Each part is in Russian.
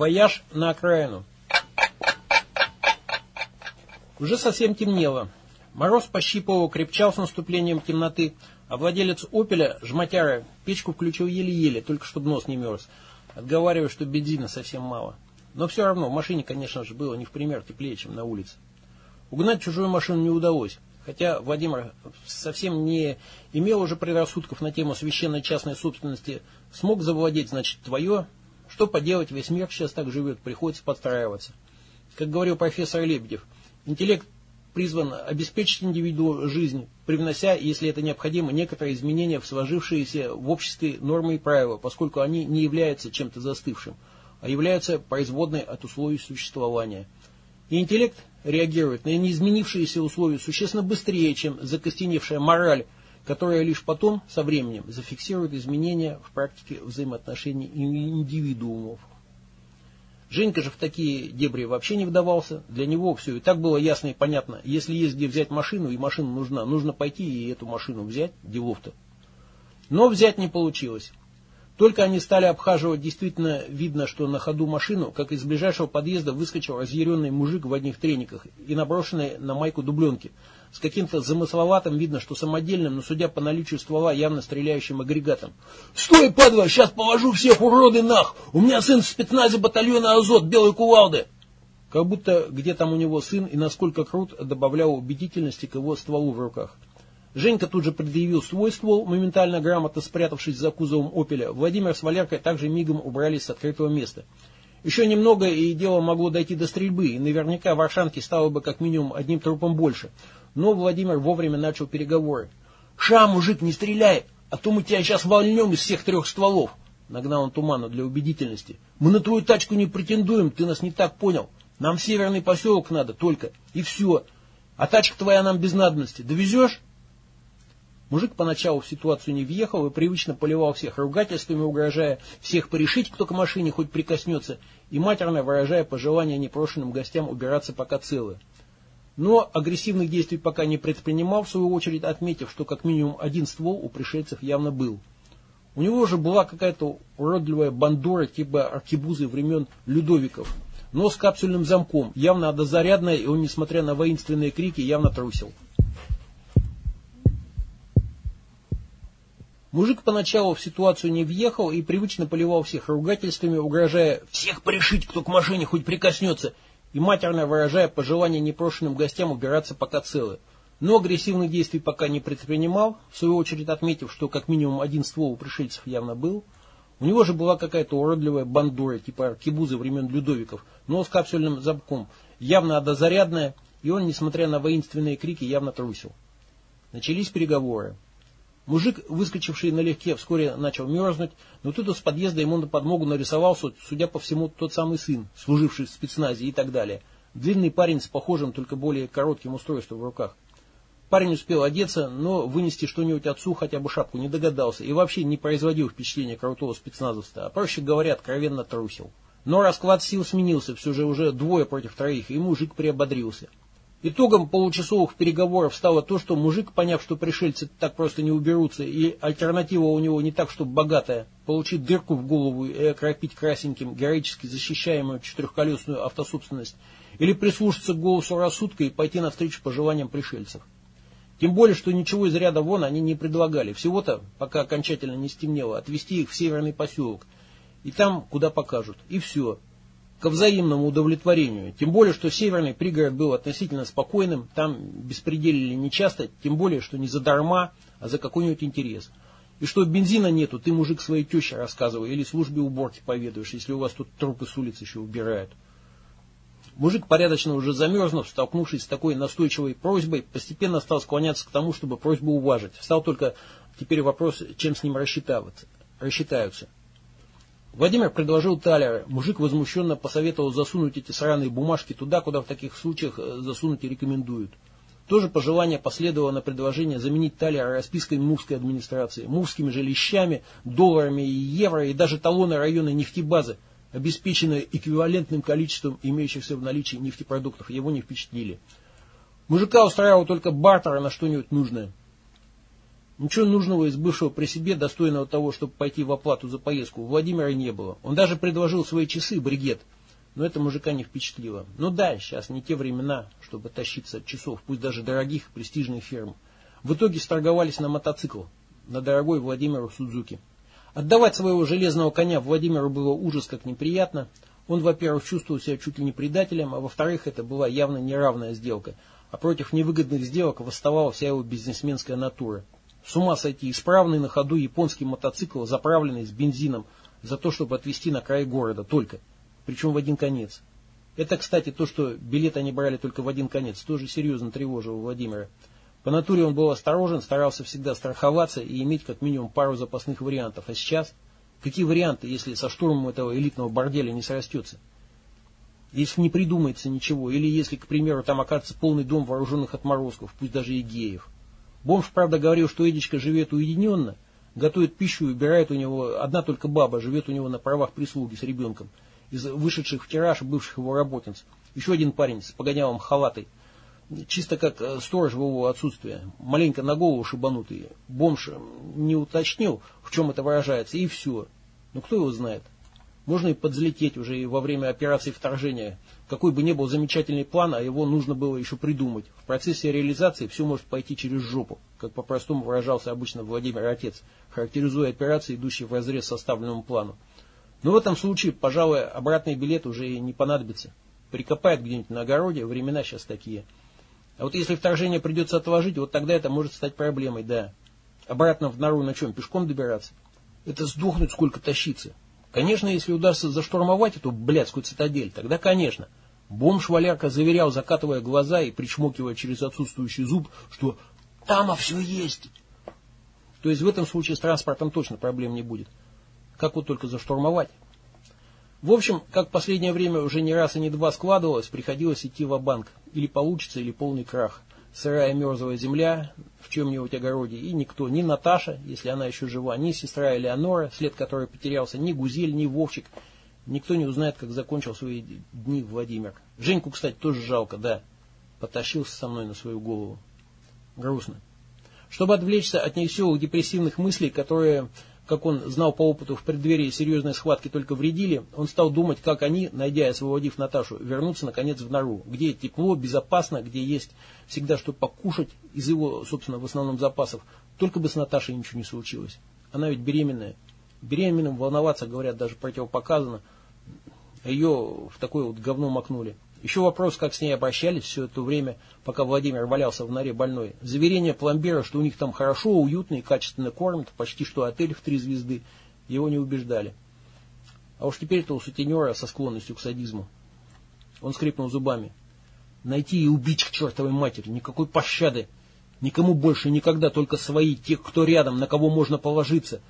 Вояж на окраину. Уже совсем темнело. Мороз пощипывал, крепчал с наступлением темноты, а владелец «Опеля», жмотяра, печку включил еле-еле, только чтобы нос не мерз, отговаривая, что бензина совсем мало. Но все равно в машине, конечно же, было не в пример теплее, чем на улице. Угнать чужую машину не удалось, хотя Владимир совсем не имел уже предрассудков на тему священной частной собственности, смог завладеть, значит, твое, что поделать, весь мир сейчас так живет, приходится подстраиваться. Как говорил профессор Лебедев, интеллект призван обеспечить индивиду жизнь, привнося, если это необходимо, некоторые изменения в сложившиеся в обществе нормы и правила, поскольку они не являются чем-то застывшим, а являются производной от условий существования. И интеллект реагирует на неизменившиеся условия существенно быстрее, чем закостеневшая мораль, которая лишь потом, со временем, зафиксирует изменения в практике взаимоотношений индивидуумов. Женька же в такие дебри вообще не вдавался. Для него все и так было ясно и понятно. Если есть где взять машину, и машина нужна, нужно пойти и эту машину взять, делов-то. Но взять не получилось. Только они стали обхаживать, действительно видно, что на ходу машину, как из ближайшего подъезда выскочил разъяренный мужик в одних трениках и наброшенной на майку дубленки. С каким-то замысловатым, видно, что самодельным, но судя по наличию ствола, явно стреляющим агрегатом. «Стой, падла, сейчас положу всех уроды нах! У меня сын в спецназе батальона «Азот» белой кувалды!» Как будто где там у него сын и насколько крут добавлял убедительности к его стволу в руках. Женька тут же предъявил свой ствол, моментально грамотно спрятавшись за кузовом «Опеля». Владимир с Валеркой также мигом убрались с открытого места. Еще немного, и дело могло дойти до стрельбы, и наверняка в Аршанке стало бы как минимум одним трупом больше. Но Владимир вовремя начал переговоры. «Ша, мужик, не стреляй, а то мы тебя сейчас вольнем из всех трех стволов!» Нагнал он тумана для убедительности. «Мы на твою тачку не претендуем, ты нас не так понял. Нам в северный поселок надо только, и все. А тачка твоя нам без надобности. Довезешь?» Мужик поначалу в ситуацию не въехал и привычно поливал всех ругательствами, угрожая всех порешить, кто к машине хоть прикоснется, и матерно выражая пожелания непрошенным гостям убираться пока целы. Но агрессивных действий пока не предпринимал, в свою очередь отметив, что как минимум один ствол у пришельцев явно был. У него же была какая-то уродливая бандура типа аркебузы времен Людовиков, но с капсульным замком, явно одозарядная, и он, несмотря на воинственные крики, явно трусил. Мужик поначалу в ситуацию не въехал и привычно поливал всех ругательствами, угрожая «всех порешить, кто к машине хоть прикоснется», и матерно выражая пожелание непрошенным гостям убираться пока целы. Но агрессивных действий пока не предпринимал, в свою очередь отметив, что как минимум один ствол у пришельцев явно был. У него же была какая-то уродливая бандура, типа аркебузы времен Людовиков, но с капсульным замком, явно одозарядная, и он, несмотря на воинственные крики, явно трусил. Начались переговоры. Мужик, выскочивший налегке, вскоре начал мерзнуть, но тут из подъезда ему на подмогу нарисовался, судя по всему, тот самый сын, служивший в спецназе и так далее. Длинный парень с похожим, только более коротким устройством в руках. Парень успел одеться, но вынести что-нибудь отцу хотя бы шапку не догадался и вообще не производил впечатления крутого спецназовца, а проще говоря, откровенно трусил. Но расклад сил сменился, все же уже двое против троих, и мужик приободрился. Итогом получасовых переговоров стало то, что мужик, поняв, что пришельцы так просто не уберутся, и альтернатива у него не так, чтобы богатая, получить дырку в голову и окропить красеньким героически защищаемую четырехколесную автособственность, или прислушаться к голосу рассудка и пойти навстречу пожеланиям пришельцев. Тем более, что ничего из ряда вон они не предлагали. Всего-то, пока окончательно не стемнело, отвезти их в северный поселок. И там, куда покажут. И все ко взаимному удовлетворению. Тем более, что северный пригород был относительно спокойным, там беспределили нечасто, тем более, что не за дарма, а за какой-нибудь интерес. И что бензина нету, ты, мужик, своей теще рассказывай или службе уборки поведаешь, если у вас тут трупы с улицы еще убирают. Мужик, порядочно уже замерзнув, столкнувшись с такой настойчивой просьбой, постепенно стал склоняться к тому, чтобы просьбу уважить. Стал только теперь вопрос, чем с ним рассчитаются. Владимир предложил талер. Мужик возмущенно посоветовал засунуть эти сраные бумажки туда, куда в таких случаях э, засунуть и рекомендуют. Тоже пожелание последовало на предложение заменить талер расписками мувской администрации, мувскими жилищами, долларами и евро, и даже талоны районной нефтебазы, обеспеченные эквивалентным количеством имеющихся в наличии нефтепродуктов, его не впечатлили. Мужика устраивал только бартера на что-нибудь нужное. Ничего нужного из бывшего при себе, достойного того, чтобы пойти в оплату за поездку, у Владимира не было. Он даже предложил свои часы, бригет. Но это мужика не впечатлило. Ну да, сейчас не те времена, чтобы тащиться от часов, пусть даже дорогих престижных фирм. В итоге сторговались на мотоцикл, на дорогой Владимиру Судзуки. Отдавать своего железного коня Владимиру было ужас как неприятно. Он, во-первых, чувствовал себя чуть ли не предателем, а во-вторых, это была явно неравная сделка. А против невыгодных сделок восставала вся его бизнесменская натура. С ума сойти исправный на ходу японский мотоцикл, заправленный с бензином, за то, чтобы отвезти на край города только. Причем в один конец. Это, кстати, то, что билет они брали только в один конец, тоже серьезно тревожило Владимира. По натуре он был осторожен, старался всегда страховаться и иметь как минимум пару запасных вариантов. А сейчас? Какие варианты, если со штурмом этого элитного борделя не срастется? Если не придумается ничего, или если, к примеру, там окажется полный дом вооруженных отморозков, пусть даже и геев. Бомж, правда, говорил, что Эдичка живет уединенно, готовит пищу и убирает у него, одна только баба живет у него на правах прислуги с ребенком, из вышедших в бывших его работниц. Еще один парень с погонялом халатой, чисто как э, сторож в его отсутствие, маленько на голову шибанутый. Бомж не уточнил, в чем это выражается, и все. Ну кто его знает? Можно и подзлететь уже и во время операции вторжения. Какой бы ни был замечательный план, а его нужно было еще придумать. В процессе реализации все может пойти через жопу, как по-простому выражался обычно Владимир Отец, характеризуя операции, идущие в разрез составленному плану. Но в этом случае, пожалуй, обратный билет уже и не понадобится. Прикопает где-нибудь на огороде, времена сейчас такие. А вот если вторжение придется отложить, вот тогда это может стать проблемой, да. Обратно в нору на чем, пешком добираться? Это сдохнуть сколько тащиться. Конечно, если удастся заштурмовать эту блядскую цитадель, тогда конечно. Бомж-валярка заверял, закатывая глаза и причмокивая через отсутствующий зуб, что там а все есть. То есть в этом случае с транспортом точно проблем не будет. Как вот только заштурмовать. В общем, как в последнее время уже не раз и не два складывалось, приходилось идти в банк Или получится, или полный крах сырая мерзлая земля в чем-нибудь огороде, и никто, ни Наташа, если она еще жива, ни сестра Элеонора, след которой потерялся, ни Гузель, ни Вовчик, никто не узнает, как закончил свои дни Владимир. Женьку, кстати, тоже жалко, да, потащился со мной на свою голову. Грустно. Чтобы отвлечься от невеселых депрессивных мыслей, которые как он знал по опыту, в преддверии серьезной схватки только вредили, он стал думать, как они, найдя и освободив Наташу, вернутся наконец в нору, где тепло, безопасно, где есть всегда что покушать из его, собственно, в основном запасов. Только бы с Наташей ничего не случилось. Она ведь беременная. Беременным волноваться, говорят, даже противопоказано. Ее в такое вот говно макнули. Еще вопрос, как с ней обращались все это время, пока Владимир валялся в норе больной. Заверение пломбира, что у них там хорошо, уютно и качественно кормят, почти что отель в три звезды, его не убеждали. А уж теперь-то у сутенера со склонностью к садизму. Он скрипнул зубами. Найти и убить к чертовой матери, никакой пощады. Никому больше никогда, только свои, тех, кто рядом, на кого можно положиться.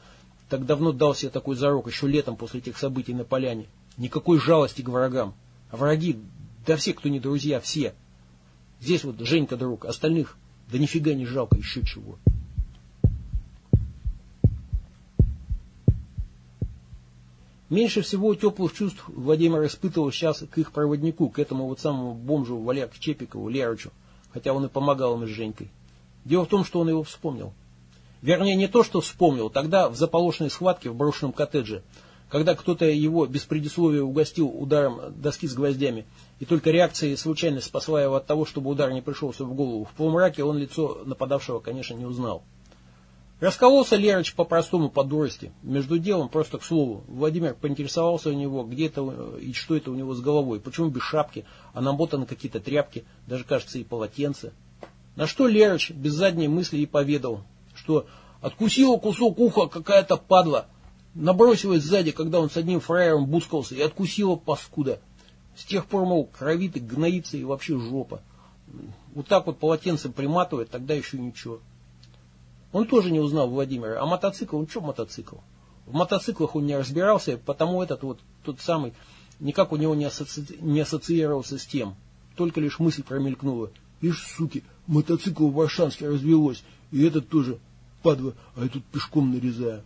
Так давно дал себе такой зарок, еще летом после тех событий на поляне. Никакой жалости к врагам. А враги да все, кто не друзья, все. Здесь вот Женька друг, остальных, да нифига не жалко, еще чего. Меньше всего теплых чувств Владимир испытывал сейчас к их проводнику, к этому вот самому бомжу Валерке Чепикову, Лерычу, хотя он и помогал им с Женькой. Дело в том, что он его вспомнил. Вернее, не то, что вспомнил, тогда в заполошенной схватке в брошенном коттедже – когда кто-то его без предисловия угостил ударом доски с гвоздями, и только реакция случайно спасла его от того, чтобы удар не пришелся в голову. В полумраке он лицо нападавшего, конечно, не узнал. Раскололся Лерыч по-простому, по дурости. Между делом, просто к слову, Владимир поинтересовался у него, где это и что это у него с головой, почему без шапки, а намотаны какие-то тряпки, даже, кажется, и полотенце. На что Лерыч без задней мысли и поведал, что откусила кусок уха какая-то падла, Набросилась сзади, когда он с одним фраером бускался, и откусила паскуда. С тех пор, мол, кровит и гноится, и вообще жопа. Вот так вот полотенцем приматывает, тогда еще ничего. Он тоже не узнал Владимира. А мотоцикл, он что мотоцикл? В мотоциклах он не разбирался, потому этот вот, тот самый, никак у него не, асоци... не ассоциировался с тем. Только лишь мысль промелькнула. Ишь, суки, мотоцикл в Варшанске развелось, и этот тоже, падла, а я тут пешком нарезаю.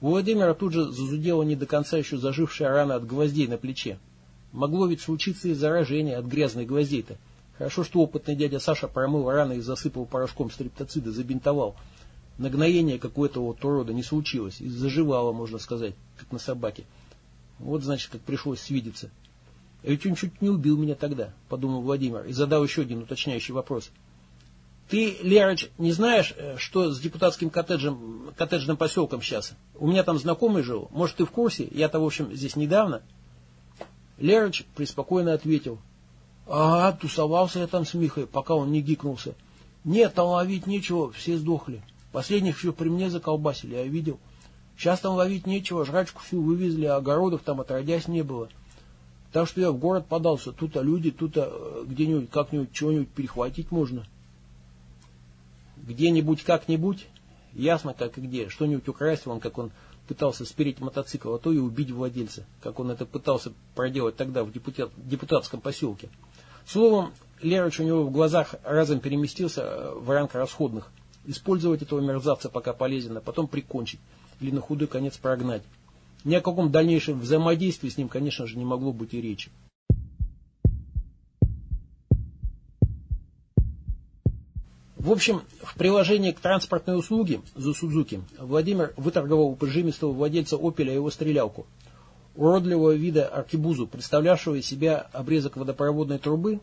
У Владимира тут же зазудела не до конца еще зажившая рана от гвоздей на плече. Могло ведь случиться и заражение от грязных гвоздей-то. Хорошо, что опытный дядя Саша промыл раны и засыпал порошком стриптоцида, забинтовал. Нагноение какое-то вот урода не случилось. И заживало, можно сказать, как на собаке. Вот, значит, как пришлось свидеться. А ведь он чуть не убил меня тогда, подумал Владимир, и задал еще один уточняющий вопрос. Ты, Лерыч, не знаешь, э, что с депутатским коттеджем, коттеджным поселком сейчас? У меня там знакомый жил. Может, ты в курсе? Я-то, в общем, здесь недавно. Лерыч преспокойно ответил. Ага, тусовался я там с Михой, пока он не гикнулся. Нет, там ловить нечего, все сдохли. Последних еще при мне заколбасили, я видел. Сейчас там ловить нечего, жрачку всю вывезли, а огородов там отродясь не было. Так что я в город подался. Тут-то люди, тут-то э, где-нибудь как-нибудь чего-нибудь перехватить можно. Где-нибудь как-нибудь, ясно как и где, что-нибудь украсть, вон как он пытался спереть мотоцикл, а то и убить владельца, как он это пытался проделать тогда в депутат, депутатском поселке. Словом, Лерыч у него в глазах разом переместился э, в ранг расходных. Использовать этого мерзавца пока полезно, а потом прикончить или на худой конец прогнать. Ни о каком дальнейшем взаимодействии с ним, конечно же, не могло быть и речи. В общем, в приложении к транспортной услуге за Судзуки Владимир выторговал у прижимистого владельца «Опеля» его стрелялку. Уродливого вида аркебузу, представлявшего из себя обрезок водопроводной трубы,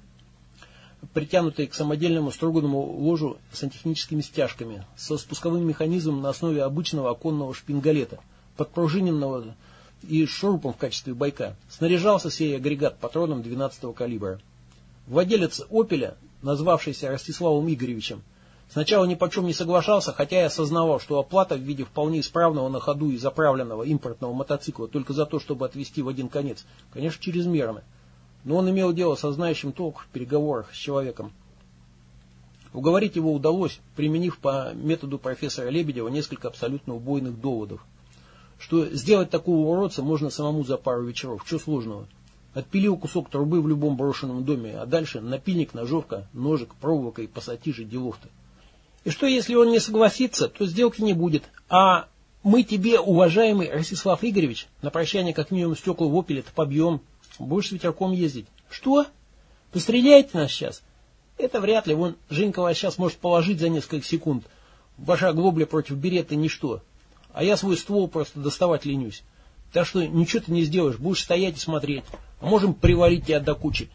притянутой к самодельному струганному ложу сантехническими стяжками, со спусковым механизмом на основе обычного оконного шпингалета, подпружиненного и шурупом в качестве байка. Снаряжался сей агрегат патроном 12-го калибра. Владелец «Опеля» назвавшийся Ростиславом Игоревичем, сначала ни почем не соглашался, хотя и осознавал, что оплата в виде вполне исправного на ходу и заправленного импортного мотоцикла только за то, чтобы отвезти в один конец, конечно, чрезмерно. Но он имел дело со знающим толк в переговорах с человеком. Уговорить его удалось, применив по методу профессора Лебедева несколько абсолютно убойных доводов. Что сделать такого уродца можно самому за пару вечеров, что сложного. Отпилил кусок трубы в любом брошенном доме, а дальше напильник, ножовка, ножик, проволока и пассатижи делов-то. И что, если он не согласится, то сделки не будет. А мы тебе, уважаемый Ростислав Игоревич, на прощание как минимум стекла в опеле-то побьем. Будешь с ветерком ездить. Что? Постреляете нас сейчас? Это вряд ли. Вон Женька вас сейчас может положить за несколько секунд. Ваша глобля против береты ничто. А я свой ствол просто доставать ленюсь. Так что ничего ты не сделаешь, будешь стоять и смотреть. А можем привалить тебя до кучи.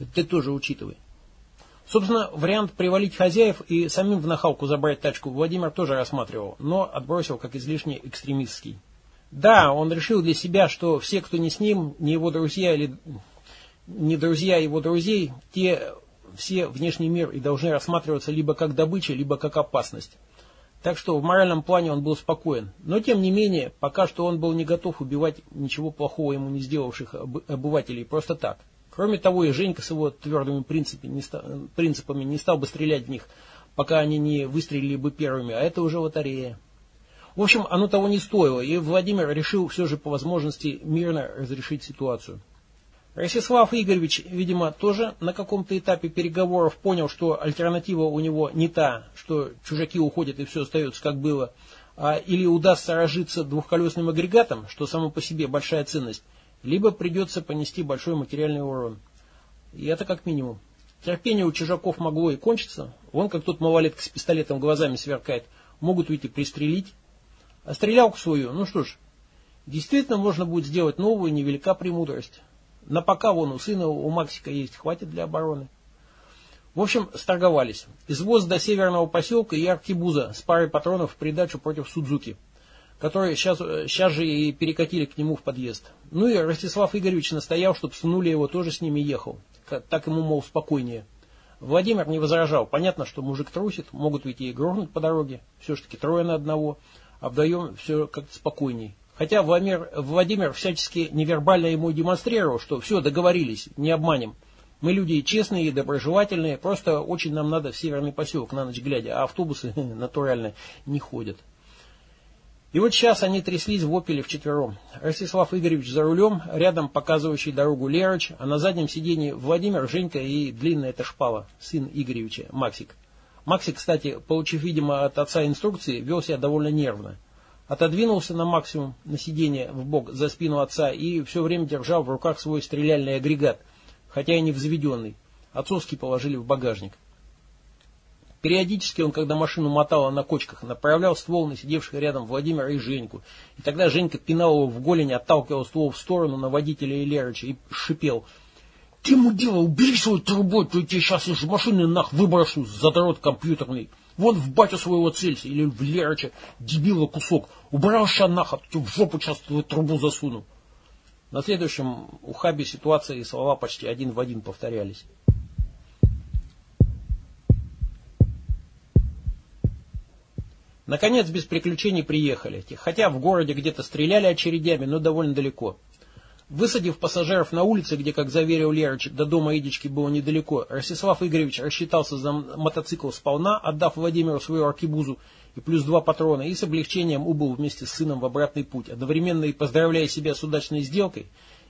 Это ты тоже учитывай. Собственно, вариант привалить хозяев и самим в нахалку забрать тачку Владимир тоже рассматривал, но отбросил как излишне экстремистский. Да, он решил для себя, что все, кто не с ним, не его друзья или не друзья его друзей, те все внешний мир и должны рассматриваться либо как добыча, либо как опасность. Так что в моральном плане он был спокоен. Но тем не менее, пока что он был не готов убивать ничего плохого ему не сделавших обывателей просто так. Кроме того, и Женька с его твердыми принципами не, стал, принципами не стал бы стрелять в них, пока они не выстрелили бы первыми, а это уже лотерея. В общем, оно того не стоило, и Владимир решил все же по возможности мирно разрешить ситуацию. Ростислав Игоревич, видимо, тоже на каком-то этапе переговоров понял, что альтернатива у него не та, что чужаки уходят и все остается как было, а или удастся разжиться двухколесным агрегатом, что само по себе большая ценность, либо придется понести большой материальный урон. И это как минимум. Терпение у чужаков могло и кончиться. Вон как тот малолетка с пистолетом глазами сверкает. Могут ведь и пристрелить. А стрелялку свою, ну что ж, действительно можно будет сделать новую, невелика премудрость. На пока вон у сына, у Максика есть, хватит для обороны. В общем, сторговались. Извоз до северного поселка и аркибуза с парой патронов в придачу против Судзуки, которые сейчас, сейчас же и перекатили к нему в подъезд. Ну и Ростислав Игоревич настоял, чтобы сынуля его тоже с ними ехал. Так ему, мол, спокойнее. Владимир не возражал. Понятно, что мужик трусит, могут ведь и грохнуть по дороге. Все-таки трое на одного. А вдвоем все как-то спокойней. Хотя Владимир, Владимир всячески невербально ему демонстрировал, что все, договорились, не обманем. Мы люди честные и доброжелательные, просто очень нам надо в северный поселок на ночь глядя, а автобусы натурально не ходят. И вот сейчас они тряслись в опеле вчетвером. Ростислав Игоревич за рулем, рядом показывающий дорогу Лерыч, а на заднем сиденье Владимир, Женька и длинная эта шпала, сын Игоревича, Максик. Максик, кстати, получив, видимо, от отца инструкции, вел себя довольно нервно отодвинулся на максимум на сиденье в бок за спину отца и все время держал в руках свой стреляльный агрегат, хотя и не взведенный. Отцовский положили в багажник. Периодически он, когда машину мотала на кочках, направлял ствол на сидевших рядом Владимира и Женьку. И тогда Женька пинал его в голень, отталкивал ствол в сторону на водителя Илерыча и шипел. «Ты, мудила, убери свою трубу, то я тебе сейчас из машины нах выброшу, задрот компьютерный. Вон в батю своего целься или в Лерыча, дебила кусок. Убрал ща нах, а в жопу сейчас трубу засуну». На следующем ухабе ситуация и слова почти один в один повторялись. Наконец, без приключений приехали, хотя в городе где-то стреляли очередями, но довольно далеко. Высадив пассажиров на улице, где, как заверил Лерыч, до дома Идички было недалеко, Ростислав Игоревич рассчитался за мотоцикл сполна, отдав Владимиру свою аркибузу и плюс два патрона, и с облегчением убыл вместе с сыном в обратный путь, одновременно и поздравляя себя с удачной сделкой,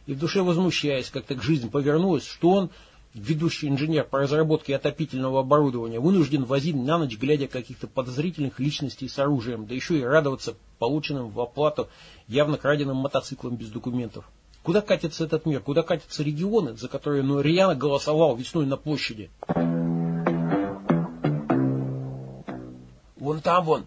и в душе возмущаясь, как так жизнь повернулась, что он, ведущий инженер по разработке отопительного оборудования, вынужден возить на ночь, глядя каких-то подозрительных личностей с оружием, да еще и радоваться полученным в оплату явно краденным мотоциклам без документов. Куда катится этот мир? Куда катятся регионы, за которые ну, Рьяно голосовал весной на площади? Вон там вон,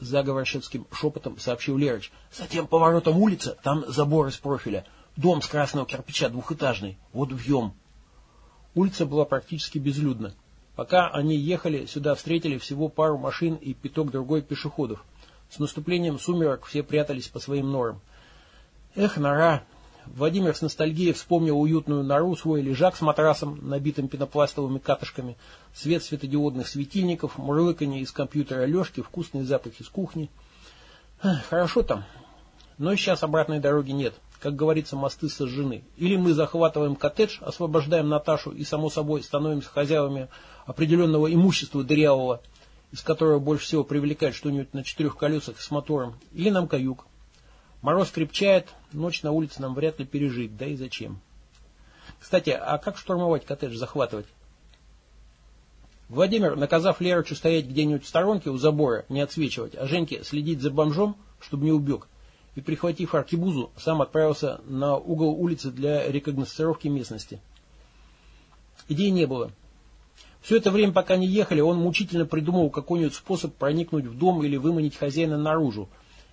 заговорщицким шепотом сообщил Лерыч. Затем поворотом улицы, там забор из профиля. Дом с красного кирпича двухэтажный. Вот вьем. Улица была практически безлюдна. Пока они ехали, сюда встретили всего пару машин и пяток другой пешеходов. С наступлением сумерок все прятались по своим норам. Эх, нора! Владимир с ностальгией вспомнил уютную нору, свой лежак с матрасом, набитым пенопластовыми катышками, свет светодиодных светильников, мурлыканье из компьютера Лешки, вкусные запахи с кухни. Хорошо там, но сейчас обратной дороги нет как говорится, мосты сожжены. Или мы захватываем коттедж, освобождаем Наташу и, само собой, становимся хозяевами определенного имущества дырявого, из которого больше всего привлекает что-нибудь на четырех колесах с мотором, или нам каюк. Мороз крепчает, ночь на улице нам вряд ли пережить, да и зачем. Кстати, а как штурмовать коттедж, захватывать? Владимир, наказав Лерочу стоять где-нибудь в сторонке у забора, не отсвечивать, а Женьке следить за бомжом, чтобы не убег, и, прихватив аркибузу, сам отправился на угол улицы для рекогносцировки местности. Идей не было. Все это время, пока не ехали, он мучительно придумал какой-нибудь способ проникнуть в дом или выманить хозяина наружу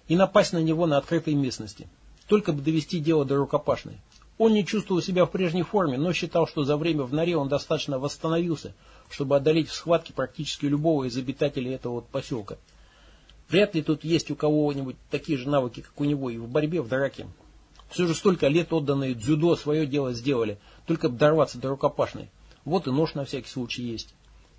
и напасть на него на открытой местности. Только бы довести дело до рукопашной. Он не чувствовал себя в прежней форме, но считал, что за время в норе он достаточно восстановился, чтобы одолеть в схватке практически любого из обитателей этого вот поселка. Вряд ли тут есть у кого-нибудь такие же навыки, как у него, и в борьбе, в драке. Все же столько лет отданные дзюдо свое дело сделали, только бы дорваться до рукопашной. Вот и нож на всякий случай есть.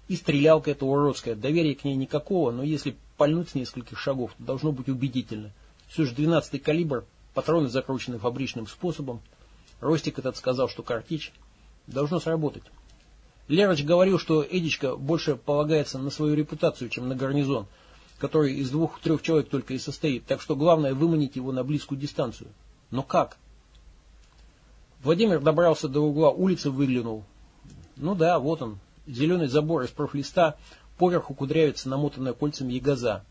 И стрелялка эта уродская, доверия к ней никакого, но если пальнуть с нескольких шагов, должно быть убедительно. Все же 12-й калибр, патроны закручены фабричным способом. Ростик этот сказал, что картич. Должно сработать. Лероч говорил, что Эдичка больше полагается на свою репутацию, чем на гарнизон – который из двух-трех человек только и состоит, так что главное выманить его на близкую дистанцию. Но как? Владимир добрался до угла улицы, выглянул. Ну да, вот он, зеленый забор из профлиста, поверху кудрявится намотанная кольцами ягоза.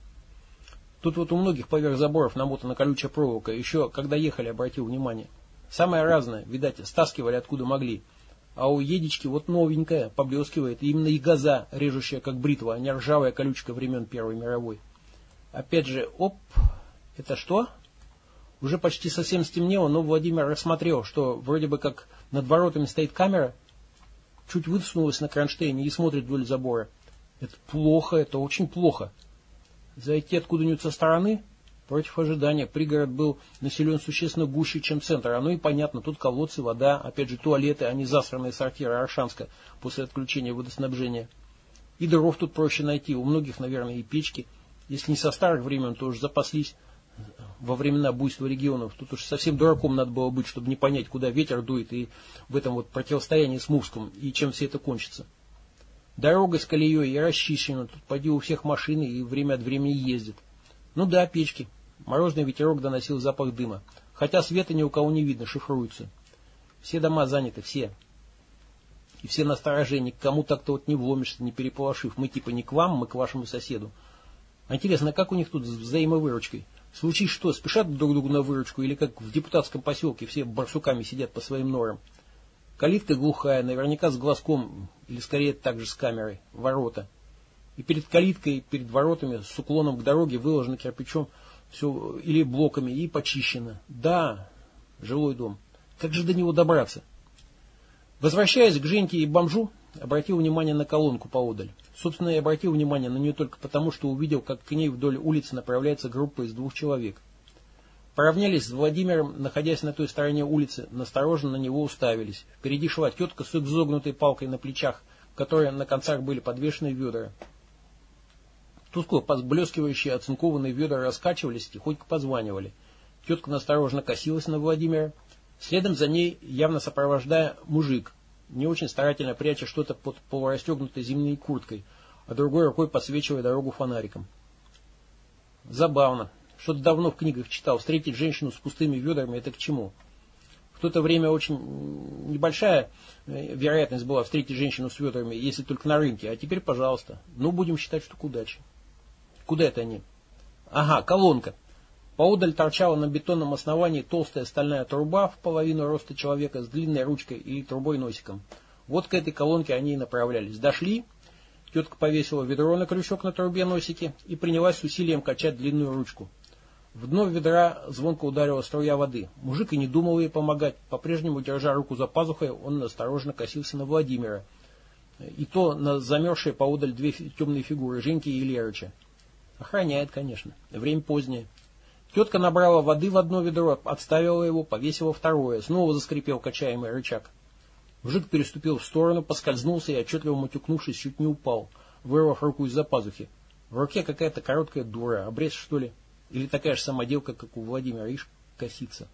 Тут вот у многих поверх заборов намотана колючая проволока, еще когда ехали, обратил внимание. Самое разное, видать, стаскивали откуда могли. А у едички вот новенькая, поблескивает, именно и газа, режущая как бритва, а не ржавая колючка времен Первой мировой. Опять же, оп, это что? Уже почти совсем стемнело, но Владимир рассмотрел, что вроде бы как над воротами стоит камера, чуть высунулась на кронштейне и смотрит вдоль забора. Это плохо, это очень плохо. Зайти откуда-нибудь со стороны? Против ожидания, пригород был населен существенно гуще, чем центр. Оно и понятно, тут колодцы, вода, опять же туалеты, а не засранные сортиры Аршанска после отключения водоснабжения. И дров тут проще найти, у многих, наверное, и печки. Если не со старых времен, то уж запаслись во времена буйства регионов. Тут уж совсем дураком надо было быть, чтобы не понять, куда ветер дует, и в этом вот противостоянии с Мувском, и чем все это кончится. Дорога с колеей и расчищена, тут поди у всех машины и время от времени ездит. Ну да, печки, Морозный ветерок доносил запах дыма. Хотя света ни у кого не видно, шифруются. Все дома заняты, все. И все насторожения, к кому так-то вот не вломишься, не переполошив. Мы типа не к вам, мы к вашему соседу. А интересно, как у них тут с взаимовыручкой? Случись что, спешат друг другу на выручку, или как в депутатском поселке все барсуками сидят по своим норам? Калитка глухая, наверняка с глазком, или скорее так же с камерой, ворота. И перед калиткой, перед воротами с уклоном к дороге выложено кирпичом все, или блоками и почищено. Да, жилой дом. Как же до него добраться? Возвращаясь к Женьке и бомжу, обратил внимание на колонку поодаль. Собственно, я обратил внимание на нее только потому, что увидел, как к ней вдоль улицы направляется группа из двух человек. Поравнялись с Владимиром, находясь на той стороне улицы, настороженно на него уставились. Впереди шла тетка с изогнутой палкой на плечах, которой на концах были подвешены ведра. Тускло подблескивающие оцинкованные ведра раскачивались, тихонько позванивали. Тетка настороженно косилась на Владимира. Следом за ней, явно сопровождая, мужик, не очень старательно пряча что-то под полурастегнутой зимней курткой, а другой рукой подсвечивая дорогу фонариком. Забавно. Что-то давно в книгах читал. Встретить женщину с пустыми ведрами, это к чему? В то-то время очень небольшая э, вероятность была встретить женщину с ведрами, если только на рынке. А теперь, пожалуйста. Ну, будем считать, что к удаче. Куда это они? Ага, колонка. Поодаль торчала на бетонном основании толстая стальная труба в половину роста человека с длинной ручкой и трубой-носиком. Вот к этой колонке они и направлялись. Дошли, тетка повесила ведро на крючок на трубе носики и принялась с усилием качать длинную ручку. В дно ведра звонко ударила струя воды. Мужик и не думал ей помогать. По-прежнему, держа руку за пазухой, он осторожно косился на Владимира. И то на замерзшие поодаль две темные фигуры, Женьки и Лерыча. Охраняет, конечно. Время позднее. Тетка набрала воды в одно ведро, отставила его, повесила второе. Снова заскрипел качаемый рычаг. Мужик переступил в сторону, поскользнулся и, отчетливо матюкнувшись, чуть не упал, вырвав руку из-за пазухи. В руке какая-то короткая дура, обрез что ли? Или такая же самоделка, как у Владимира, ишь, косится.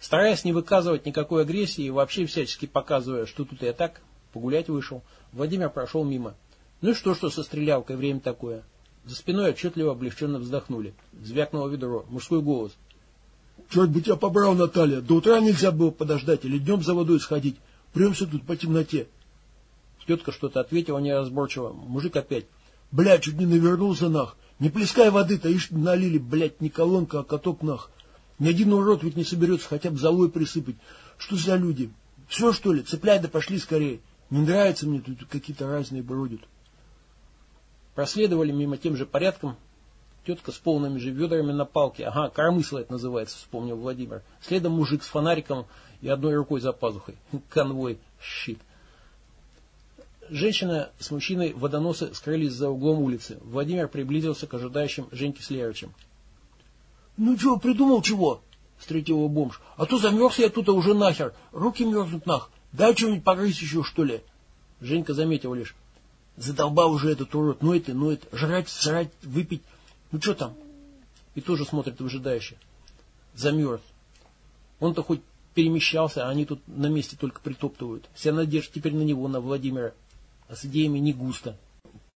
Стараясь не выказывать никакой агрессии и вообще всячески показывая, что тут я так, погулять вышел, Владимир прошел мимо. Ну и что, что со стрелялкой, время такое. За спиной отчетливо облегченно вздохнули. Звякнуло ведро. Мужской голос. Черт бы тебя побрал, Наталья. До утра нельзя было подождать или днем за водой сходить. Премся тут по темноте. Тетка что-то ответила неразборчиво. Мужик опять. Бля, чуть не навернулся нах. Не плескай воды-то, ишь налили, блядь, не колонка, а каток нах. Ни один урод ведь не соберется хотя бы золой присыпать. Что за люди? Все, что ли? Цепляй да пошли скорее. Не нравится мне тут какие-то разные бродят. Проследовали мимо тем же порядком. Тетка с полными же ведрами на палке. Ага, коромысло это называется, вспомнил Владимир. Следом мужик с фонариком и одной рукой за пазухой. Конвой, щит. Женщина с мужчиной водоносы скрылись за углом улицы. Владимир приблизился к ожидающим Женьке с Лерычем. «Ну чего, придумал чего?» — встретил его бомж. «А то замерз я тут уже нахер. Руки мерзнут нах. Дай что-нибудь погрызть еще, что ли?» Женька заметил лишь. Задолбал уже этот урод, ноет и ноет. Жрать, срать, выпить. Ну что там? И тоже смотрит выжидающе. Замерз. Он-то хоть перемещался, а они тут на месте только притоптывают. Вся надежда теперь на него, на Владимира. С идеями не густо.